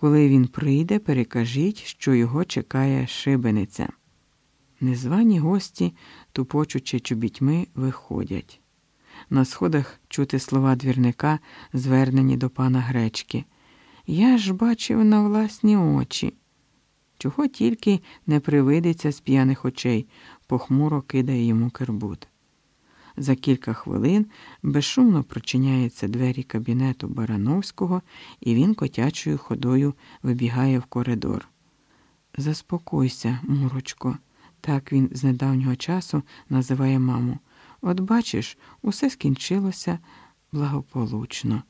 Коли він прийде, перекажіть, що його чекає шибениця. Незвані гості, тупочучи чобітьми, виходять. На сходах чути слова двірника, звернені до пана Гречки. Я ж бачив на власні очі. Чого тільки не привидиться з п'яних очей, похмуро кидає йому кербут. За кілька хвилин безшумно прочиняються двері кабінету Барановського, і він котячою ходою вибігає в коридор. Заспокойся, Мурочко, так він з недавнього часу називає маму. От бачиш, усе скінчилося благополучно.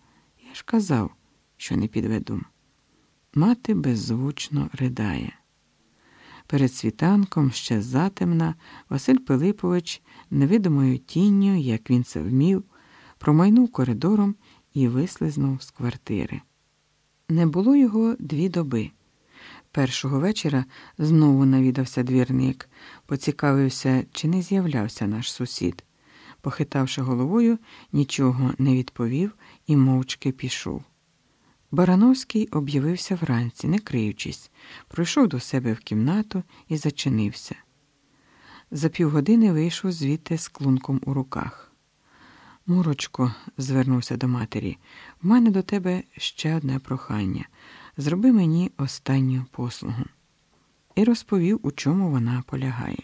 Я ж казав, що не підведу. Мати беззвучно ридає. Перед світанком ще затемна Василь Пилипович невидимою тінню, як він це вмів, промайнув коридором і вислизнув з квартири. Не було його дві доби. Першого вечора знову навідався двірник, поцікавився, чи не з'являвся наш сусід. Похитавши головою, нічого не відповів і мовчки пішов. Барановський об'явився вранці, не криючись, пройшов до себе в кімнату і зачинився. За півгодини вийшов звідти з клунком у руках. Мурочко, звернувся до матері, в мене до тебе ще одне прохання. Зроби мені останню послугу. І розповів, у чому вона полягає.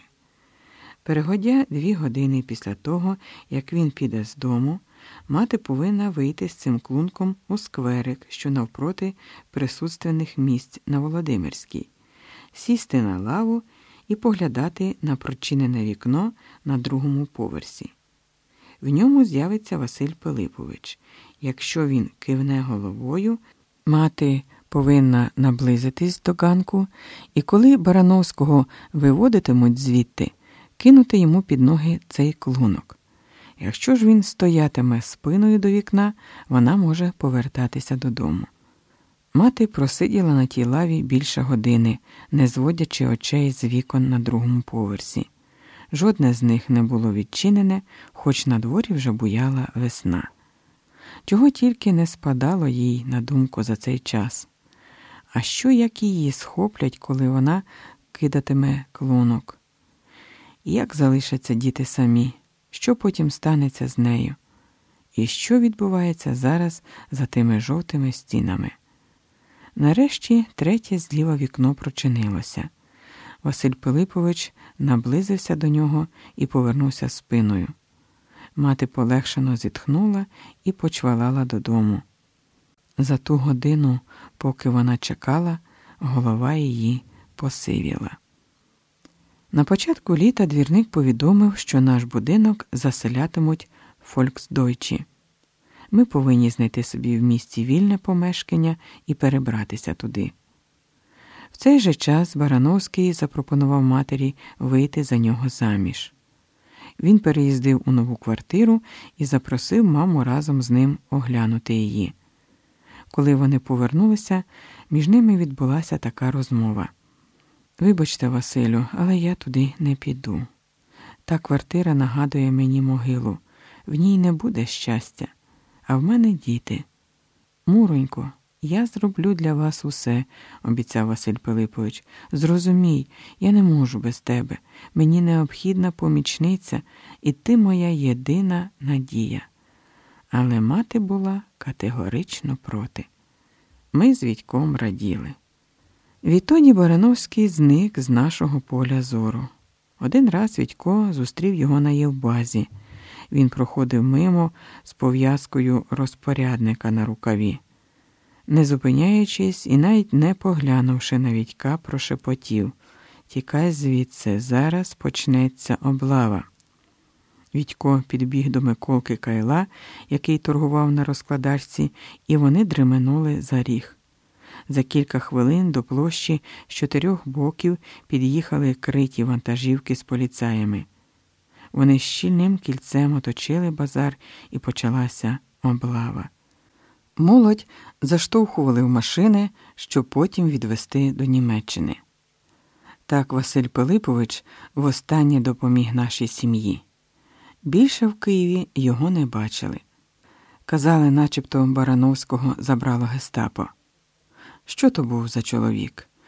Перегодя дві години після того, як він піде з дому, мати повинна вийти з цим клунком у скверик, що навпроти присутственних місць на Володимирській, сісти на лаву і поглядати на прочинене вікно на другому поверсі. В ньому з'явиться Василь Пилипович. Якщо він кивне головою, мати повинна наблизитись до ганку, і коли Барановського виводитимуть звідти, кинути йому під ноги цей клунок. Якщо ж він стоятиме спиною до вікна, вона може повертатися додому. Мати просиділа на тій лаві більше години, не зводячи очей з вікон на другому поверсі. Жодне з них не було відчинене, хоч на дворі вже буяла весна. Чого тільки не спадало їй на думку за цей час. А що як її схоплять, коли вона кидатиме клунок? Як залишаться діти самі? Що потім станеться з нею? І що відбувається зараз за тими жовтими стінами? Нарешті третє зліва вікно прочинилося. Василь Пилипович наблизився до нього і повернувся спиною. Мати полегшено зітхнула і почвалала додому. За ту годину, поки вона чекала, голова її посивіла. На початку літа двірник повідомив, що наш будинок заселятимуть Фольксдойчі. Ми повинні знайти собі в місті вільне помешкання і перебратися туди. В цей же час Барановський запропонував матері вийти за нього заміж. Він переїздив у нову квартиру і запросив маму разом з ним оглянути її. Коли вони повернулися, між ними відбулася така розмова. Вибачте, Василю, але я туди не піду. Та квартира нагадує мені могилу, в ній не буде щастя, а в мене діти. Муронько, я зроблю для вас усе, обіцяв Василь Пилипович. Зрозумій, я не можу без тебе. Мені необхідна помічниця, і ти моя єдина надія. Але мати була категорично проти. Ми з Вітьком раділи. Відтоді Барановський зник з нашого поля зору. Один раз Відько зустрів його на Євбазі. Він проходив мимо з пов'язкою розпорядника на рукаві. Не зупиняючись і навіть не поглянувши на Відька, прошепотів Тікай звідси, зараз почнеться облава. Відько підбіг до Миколки Кайла, який торгував на розкладачці, і вони дременули за ріг. За кілька хвилин до площі з чотирьох боків під'їхали криті вантажівки з поліцаями. Вони щільним кільцем оточили базар і почалася облава. Молодь заштовхували в машини, щоб потім відвести до Німеччини. Так Василь Пилипович востаннє допоміг нашій сім'ї. Більше в Києві його не бачили. Казали, начебто Барановського забрало гестапо. Що то був за чоловік?